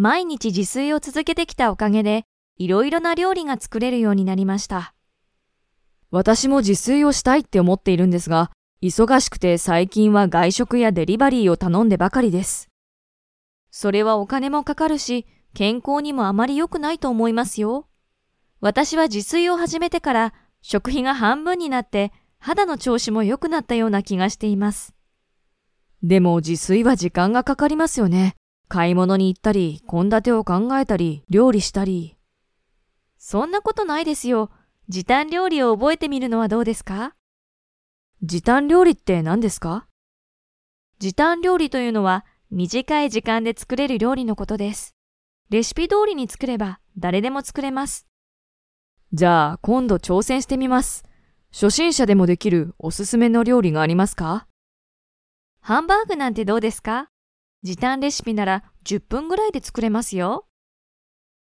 毎日自炊を続けてきたおかげで、いろいろな料理が作れるようになりました。私も自炊をしたいって思っているんですが、忙しくて最近は外食やデリバリーを頼んでばかりです。それはお金もかかるし、健康にもあまり良くないと思いますよ。私は自炊を始めてから食費が半分になって肌の調子も良くなったような気がしています。でも自炊は時間がかかりますよね。買い物に行ったり、献立を考えたり、料理したり。そんなことないですよ。時短料理を覚えてみるのはどうですか？時短料理って何ですか？時短料理というのは短い時間で作れる料理のことです。レシピ通りに作れば誰でも作れます。じゃあ今度挑戦してみます。初心者でもできるおすすめの料理がありますか？ハンバーグなんてどうですか？時短レシピなら10分ぐらいで作れますよ。